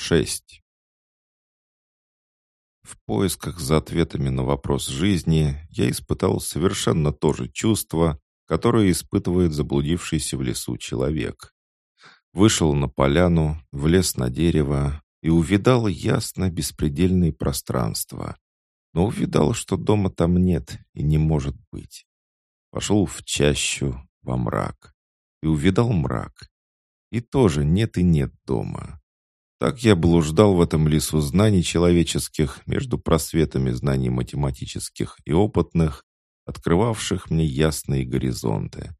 6. В поисках за ответами на вопрос жизни я испытал совершенно то же чувство, которое испытывает заблудившийся в лесу человек. Вышел на поляну, влез на дерево и увидал ясно беспредельные пространства. Но увидал, что дома там нет и не может быть. Пошел в чащу, во мрак. И увидал мрак. И тоже нет и нет дома. Так я блуждал в этом лесу знаний человеческих между просветами знаний математических и опытных, открывавших мне ясные горизонты.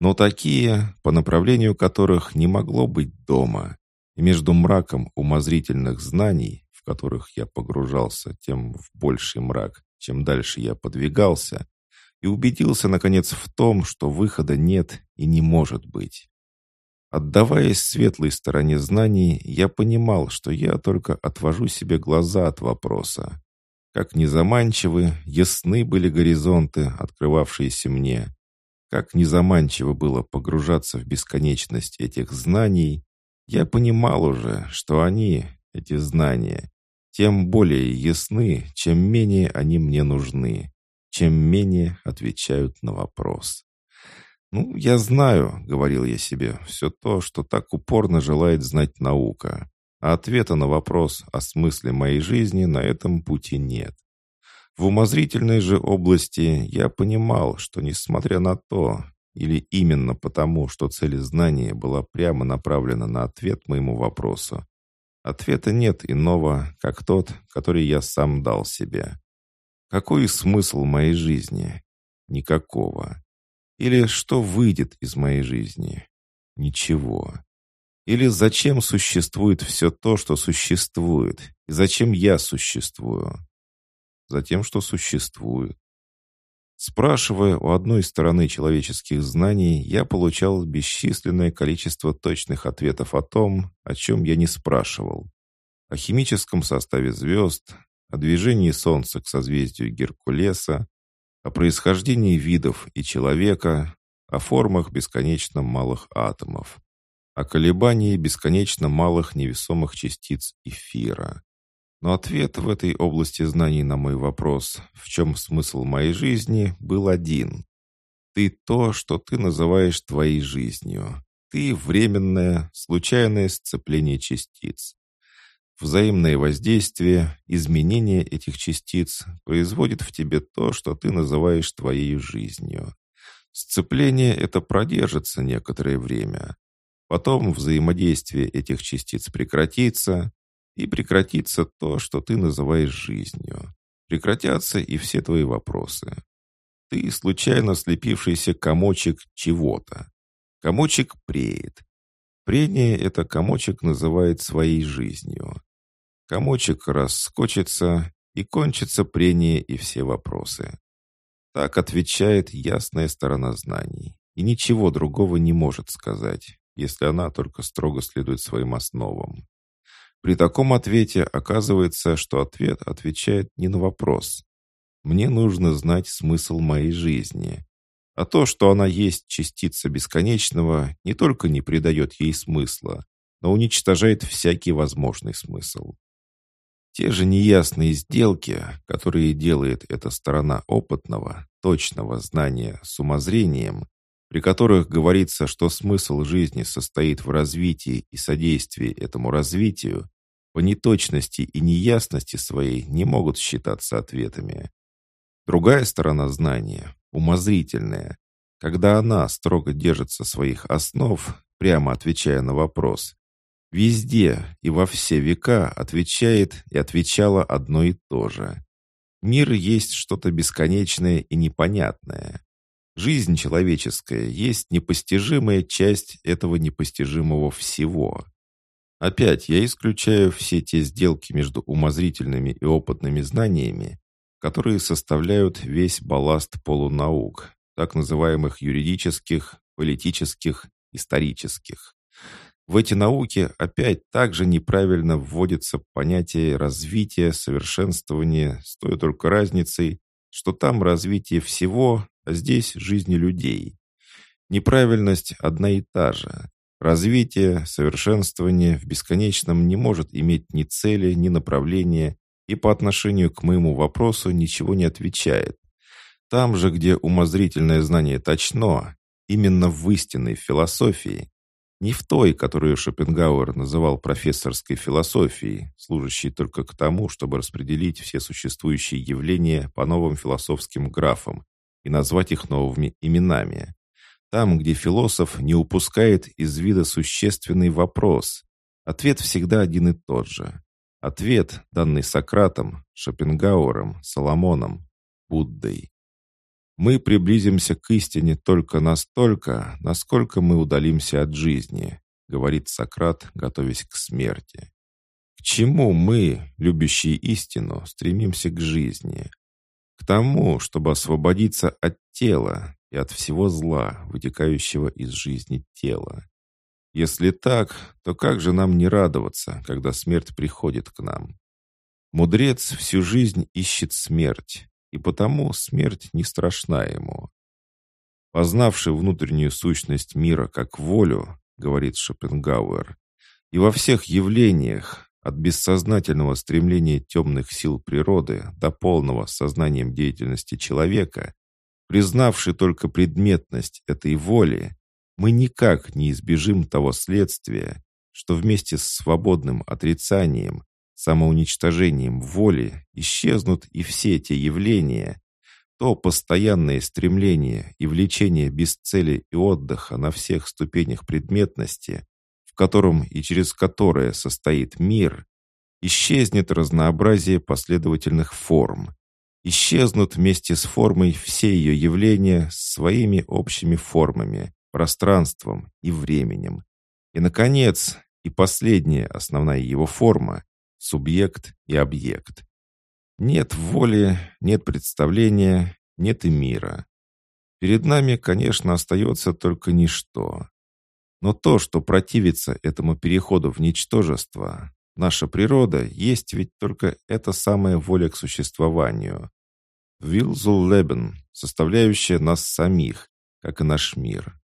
Но такие, по направлению которых не могло быть дома, и между мраком умозрительных знаний, в которых я погружался тем в больший мрак, чем дальше я подвигался, и убедился, наконец, в том, что выхода нет и не может быть. Отдаваясь светлой стороне знаний, я понимал, что я только отвожу себе глаза от вопроса. Как незаманчивы, ясны были горизонты, открывавшиеся мне. Как незаманчиво было погружаться в бесконечность этих знаний, я понимал уже, что они, эти знания, тем более ясны, чем менее они мне нужны, чем менее отвечают на вопрос. «Ну, я знаю», — говорил я себе, — «все то, что так упорно желает знать наука. А ответа на вопрос о смысле моей жизни на этом пути нет. В умозрительной же области я понимал, что несмотря на то, или именно потому, что цель знания была прямо направлена на ответ моему вопросу, ответа нет иного, как тот, который я сам дал себе. Какой смысл моей жизни? Никакого. Или что выйдет из моей жизни? Ничего. Или зачем существует все то, что существует? И зачем я существую? Затем, что существует. Спрашивая у одной стороны человеческих знаний, я получал бесчисленное количество точных ответов о том, о чем я не спрашивал. О химическом составе звезд, о движении Солнца к созвездию Геркулеса, о происхождении видов и человека, о формах бесконечно малых атомов, о колебании бесконечно малых невесомых частиц эфира. Но ответ в этой области знаний на мой вопрос, в чем смысл моей жизни, был один. Ты то, что ты называешь твоей жизнью. Ты временное, случайное сцепление частиц. Взаимное воздействие, изменение этих частиц производит в тебе то, что ты называешь твоей жизнью. Сцепление это продержится некоторое время. Потом взаимодействие этих частиц прекратится, и прекратится то, что ты называешь жизнью. Прекратятся и все твои вопросы. Ты случайно слепившийся комочек чего-то. Комочек преет. Прение это комочек называет своей жизнью. Комочек раскочится, и кончится прение и все вопросы. Так отвечает ясная сторона знаний, и ничего другого не может сказать, если она только строго следует своим основам. При таком ответе оказывается, что ответ отвечает не на вопрос. Мне нужно знать смысл моей жизни. А то, что она есть частица бесконечного, не только не придает ей смысла, но уничтожает всякий возможный смысл. Те же неясные сделки, которые делает эта сторона опытного, точного знания с умозрением, при которых говорится, что смысл жизни состоит в развитии и содействии этому развитию, по неточности и неясности своей не могут считаться ответами. Другая сторона знания, умозрительная, когда она строго держится своих основ, прямо отвечая на вопрос, Везде и во все века отвечает и отвечала одно и то же. Мир есть что-то бесконечное и непонятное. Жизнь человеческая есть непостижимая часть этого непостижимого всего. Опять я исключаю все те сделки между умозрительными и опытными знаниями, которые составляют весь балласт полунаук, так называемых юридических, политических, исторических. В эти науки опять также неправильно вводится понятие развития, совершенствования, с той только разницей, что там развитие всего, а здесь жизни людей. Неправильность одна и та же. Развитие, совершенствование в бесконечном не может иметь ни цели, ни направления, и по отношению к моему вопросу ничего не отвечает. Там же, где умозрительное знание точно, именно в истинной философии, не в той, которую Шопенгауэр называл профессорской философией, служащей только к тому, чтобы распределить все существующие явления по новым философским графам и назвать их новыми именами. Там, где философ не упускает из вида существенный вопрос, ответ всегда один и тот же. Ответ, данный Сократом, Шопенгауэром, Соломоном, Буддой. Мы приблизимся к истине только настолько, насколько мы удалимся от жизни, говорит Сократ, готовясь к смерти. К чему мы, любящие истину, стремимся к жизни? К тому, чтобы освободиться от тела и от всего зла, вытекающего из жизни тела. Если так, то как же нам не радоваться, когда смерть приходит к нам? Мудрец всю жизнь ищет смерть, и потому смерть не страшна ему. Познавший внутреннюю сущность мира как волю, говорит Шопенгауэр, и во всех явлениях, от бессознательного стремления темных сил природы до полного сознанием деятельности человека, признавший только предметность этой воли, мы никак не избежим того следствия, что вместе с свободным отрицанием самоуничтожением воли исчезнут и все те явления, то постоянное стремление и влечение без цели и отдыха на всех ступенях предметности, в котором и через которое состоит мир, исчезнет разнообразие последовательных форм, исчезнут вместе с формой все ее явления своими общими формами, пространством и временем. И, наконец, и последняя основная его форма, субъект и объект. Нет воли, нет представления, нет и мира. Перед нами, конечно, остается только ничто. Но то, что противится этому переходу в ничтожество, наша природа, есть ведь только эта самая воля к существованию. Вилзул Лебен, составляющая нас самих, как и наш мир.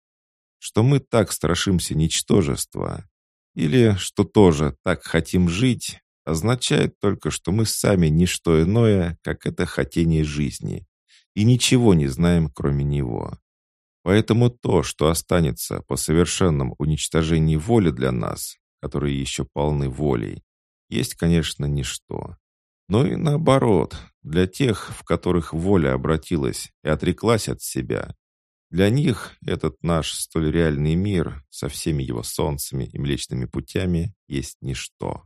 Что мы так страшимся ничтожества, или что тоже так хотим жить, означает только, что мы сами не что иное, как это хотение жизни, и ничего не знаем, кроме него. Поэтому то, что останется по совершенном уничтожении воли для нас, которые еще полны волей, есть, конечно, ничто. Но и наоборот, для тех, в которых воля обратилась и отреклась от себя, для них этот наш столь реальный мир со всеми его солнцами и млечными путями есть ничто.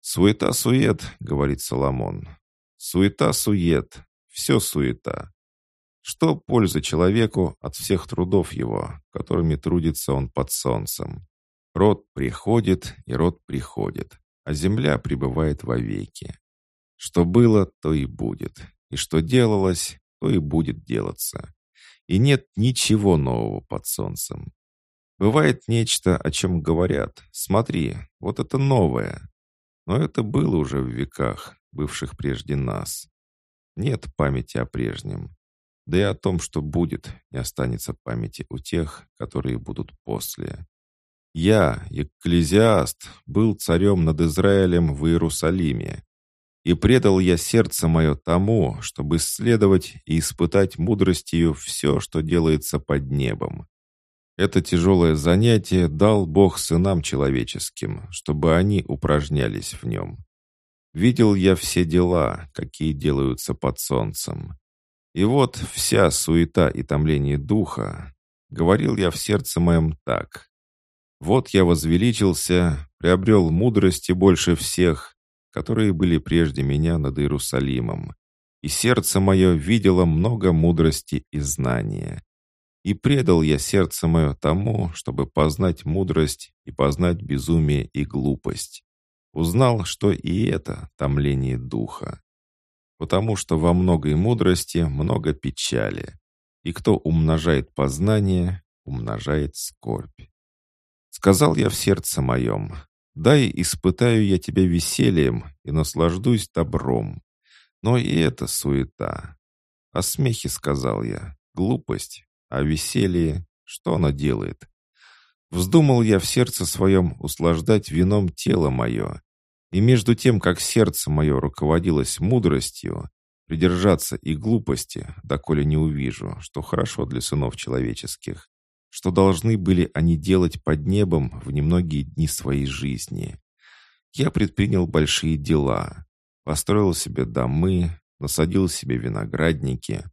«Суета-сует», — говорит Соломон. «Суета-сует, все суета. Что польза человеку от всех трудов его, которыми трудится он под солнцем? Род приходит, и род приходит, а земля пребывает вовеки. Что было, то и будет, и что делалось, то и будет делаться. И нет ничего нового под солнцем. Бывает нечто, о чем говорят. Смотри, вот это новое. Но это было уже в веках, бывших прежде нас. Нет памяти о прежнем. Да и о том, что будет, не останется памяти у тех, которые будут после. Я, Екклезиаст, был царем над Израилем в Иерусалиме, и предал я сердце мое тому, чтобы исследовать и испытать мудростью все, что делается под небом. Это тяжелое занятие дал Бог сынам человеческим, чтобы они упражнялись в нем. Видел я все дела, какие делаются под солнцем. И вот вся суета и томление духа, говорил я в сердце моем так. Вот я возвеличился, приобрел мудрости больше всех, которые были прежде меня над Иерусалимом. И сердце мое видело много мудрости и знания. И предал я сердце мое тому, чтобы познать мудрость и познать безумие и глупость. Узнал, что и это томление духа. Потому что во многой мудрости много печали. И кто умножает познание, умножает скорбь. Сказал я в сердце моем, дай испытаю я тебя весельем и наслаждусь добром. Но и это суета. О смехе сказал я, глупость, а веселье, что оно делает? Вздумал я в сердце своем услаждать вином тело мое, и между тем, как сердце мое руководилось мудростью, придержаться и глупости, доколе не увижу, что хорошо для сынов человеческих, что должны были они делать под небом в немногие дни своей жизни. Я предпринял большие дела, построил себе домы, насадил себе виноградники,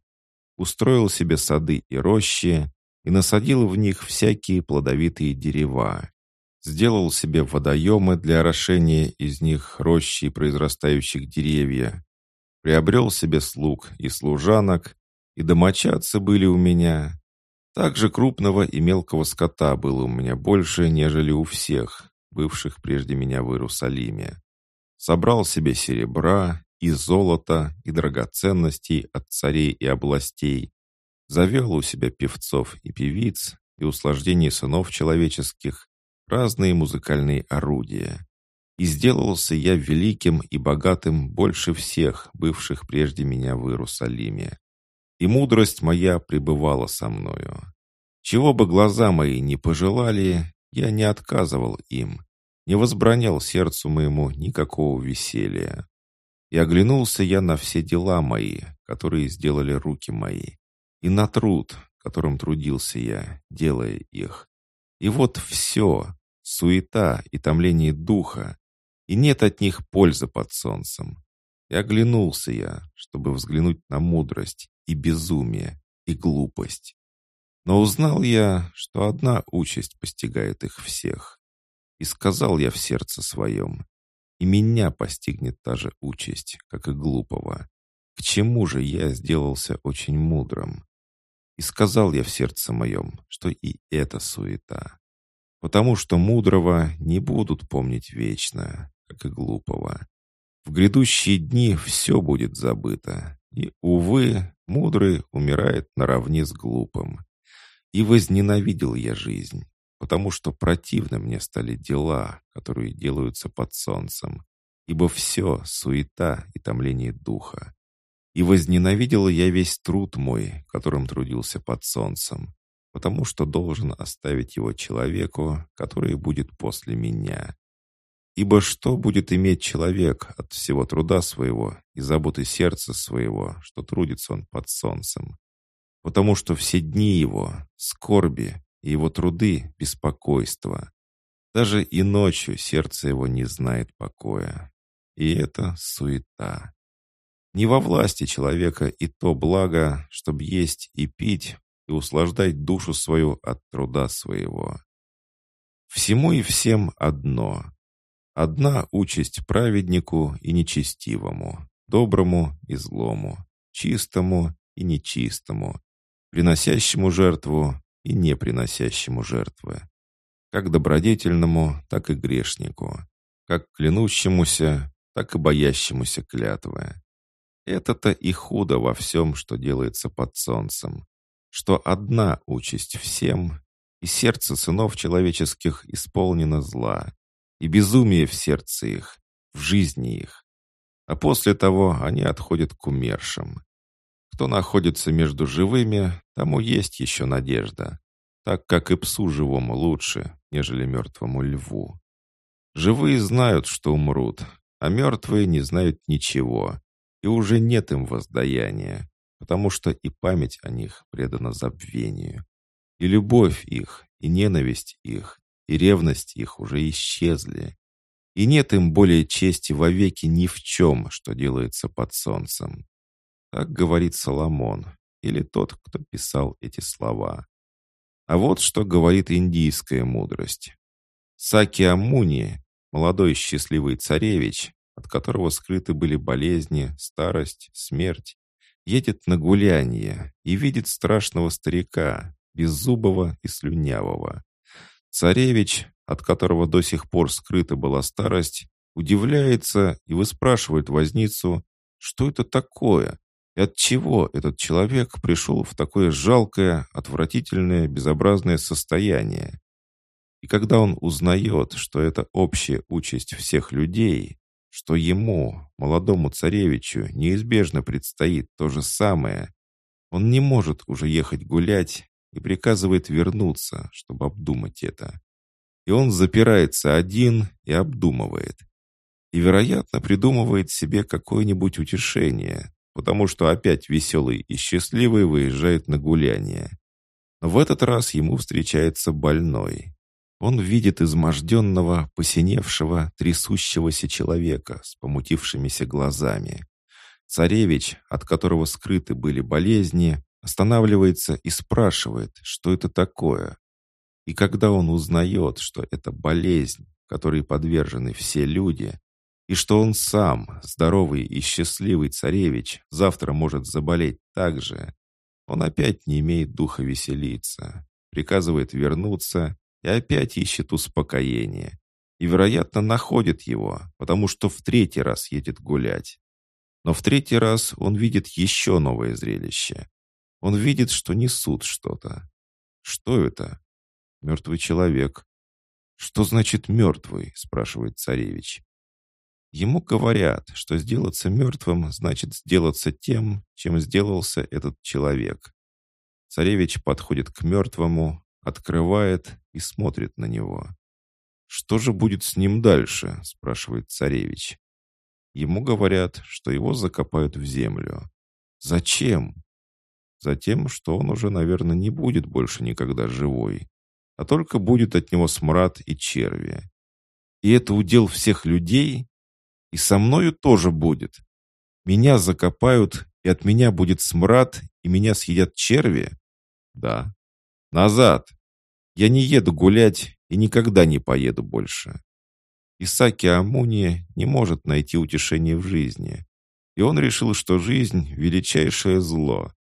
устроил себе сады и рощи и насадил в них всякие плодовитые дерева, сделал себе водоемы для орошения из них рощи произрастающих деревья, приобрел себе слуг и служанок, и домочадцы были у меня. Также крупного и мелкого скота было у меня больше, нежели у всех, бывших прежде меня в Иерусалиме. Собрал себе серебра и золота и драгоценностей от царей и областей, завел у себя певцов и певиц и услаждений сынов человеческих, разные музыкальные орудия. И сделался я великим и богатым больше всех, бывших прежде меня в Иерусалиме. И мудрость моя пребывала со мною. Чего бы глаза мои не пожелали, я не отказывал им, не возбранял сердцу моему никакого веселья. И оглянулся я на все дела мои, которые сделали руки мои, и на труд, которым трудился я, делая их. И вот все, суета и томление духа, и нет от них пользы под солнцем. И оглянулся я, чтобы взглянуть на мудрость и безумие и глупость. Но узнал я, что одна участь постигает их всех. И сказал я в сердце своем, и меня постигнет та же участь, как и глупого. К чему же я сделался очень мудрым? И сказал я в сердце моем, что и это суета. Потому что мудрого не будут помнить вечно, как и глупого. В грядущие дни все будет забыто, и, увы, мудрый умирает наравне с глупым. И возненавидел я жизнь, потому что противны мне стали дела, которые делаются под солнцем, ибо все — суета и томление духа. И возненавидел я весь труд мой, которым трудился под солнцем, потому что должен оставить его человеку, который будет после меня. Ибо что будет иметь человек от всего труда своего и заботы сердца своего, что трудится он под солнцем? Потому что все дни его — скорби, и его труды — беспокойство. Даже и ночью сердце его не знает покоя. И это суета. Не во власти человека и то благо, чтобы есть и пить, и услаждать душу свою от труда своего. Всему и всем одно — Одна участь праведнику и нечестивому, доброму и злому, чистому и нечистому, приносящему жертву и не приносящему жертвы, как добродетельному, так и грешнику, как клянущемуся, так и боящемуся клятвы. Это-то и худо во всем, что делается под солнцем, что одна участь всем, и сердце сынов человеческих исполнено зла, и безумие в сердце их, в жизни их. А после того они отходят к умершим. Кто находится между живыми, тому есть еще надежда, так как и псу живому лучше, нежели мертвому льву. Живые знают, что умрут, а мертвые не знают ничего, и уже нет им воздаяния, потому что и память о них предана забвению. И любовь их, и ненависть их, и ревность их уже исчезли. И нет им более чести вовеки ни в чем, что делается под солнцем. Так говорит Соломон, или тот, кто писал эти слова. А вот что говорит индийская мудрость. Саки Амуни, молодой счастливый царевич, от которого скрыты были болезни, старость, смерть, едет на гулянье и видит страшного старика, беззубого и слюнявого. Царевич, от которого до сих пор скрыта была старость, удивляется и выспрашивает возницу, что это такое, и от чего этот человек пришел в такое жалкое, отвратительное, безобразное состояние. И когда он узнает, что это общая участь всех людей, что ему, молодому царевичу, неизбежно предстоит то же самое, он не может уже ехать гулять и приказывает вернуться, чтобы обдумать это. И он запирается один и обдумывает. И, вероятно, придумывает себе какое-нибудь утешение, потому что опять веселый и счастливый выезжает на гуляние. Но в этот раз ему встречается больной. Он видит изможденного, посиневшего, трясущегося человека с помутившимися глазами. Царевич, от которого скрыты были болезни, останавливается и спрашивает, что это такое. И когда он узнает, что это болезнь, которой подвержены все люди, и что он сам, здоровый и счастливый царевич, завтра может заболеть так же, он опять не имеет духа веселиться, приказывает вернуться и опять ищет успокоение. И, вероятно, находит его, потому что в третий раз едет гулять. Но в третий раз он видит еще новое зрелище. Он видит, что несут что-то. Что это? Мертвый человек. «Что значит мертвый?» — спрашивает царевич. Ему говорят, что сделаться мертвым значит сделаться тем, чем сделался этот человек. Царевич подходит к мертвому, открывает и смотрит на него. «Что же будет с ним дальше?» — спрашивает царевич. Ему говорят, что его закопают в землю. «Зачем?» Затем, что он уже, наверное, не будет больше никогда живой, а только будет от него смрад и черви. И это удел всех людей, и со мною тоже будет. Меня закопают, и от меня будет смрад, и меня съедят черви? Да. Назад. Я не еду гулять и никогда не поеду больше. Исаки Амуни не может найти утешения в жизни. И он решил, что жизнь — величайшее зло,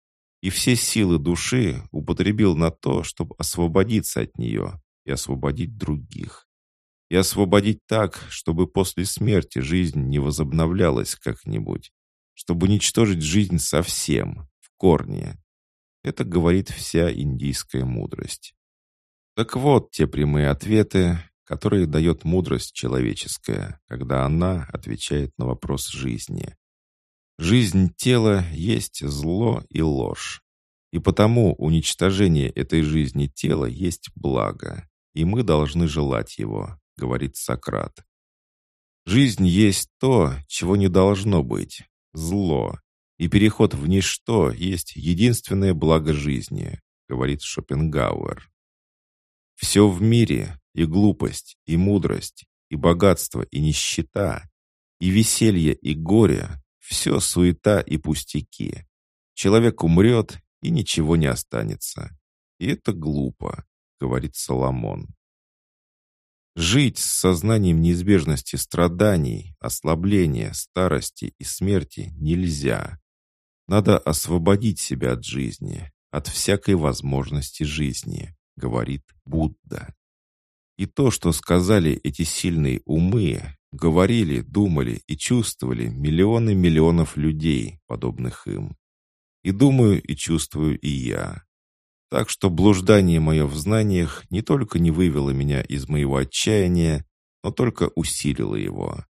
и все силы души употребил на то, чтобы освободиться от нее и освободить других. И освободить так, чтобы после смерти жизнь не возобновлялась как-нибудь, чтобы уничтожить жизнь совсем, в корне. Это говорит вся индийская мудрость. Так вот те прямые ответы, которые дает мудрость человеческая, когда она отвечает на вопрос жизни. Жизнь тела есть зло и ложь. И потому уничтожение этой жизни тела есть благо, и мы должны желать его, говорит Сократ. Жизнь есть то, чего не должно быть, зло, и переход в ничто есть единственное благо жизни, говорит Шопенгауэр. Все в мире, и глупость, и мудрость, и богатство, и нищета, и веселье, и горе, все суета и пустяки. Человек умрет, и ничего не останется. И это глупо, говорит Соломон. Жить с сознанием неизбежности страданий, ослабления, старости и смерти нельзя. Надо освободить себя от жизни, от всякой возможности жизни, говорит Будда. И то, что сказали эти сильные умы, говорили, думали и чувствовали миллионы миллионов людей, подобных им. И думаю, и чувствую и я. Так что блуждание мое в знаниях не только не вывело меня из моего отчаяния, но только усилило его.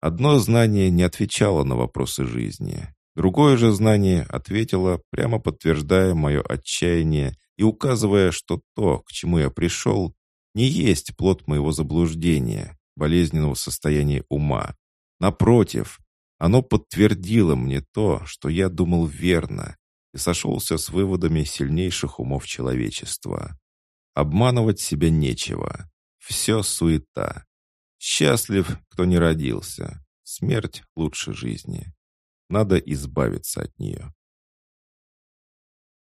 Одно знание не отвечало на вопросы жизни. Другое же знание ответило, прямо подтверждая мое отчаяние и указывая, что то, к чему я пришел, не есть плод моего заблуждения, болезненного состояния ума. Напротив, оно подтвердило мне то, что я думал верно, и сошелся с выводами сильнейших умов человечества. Обманывать себя нечего. Все суета. Счастлив, кто не родился. Смерть лучше жизни. Надо избавиться от нее.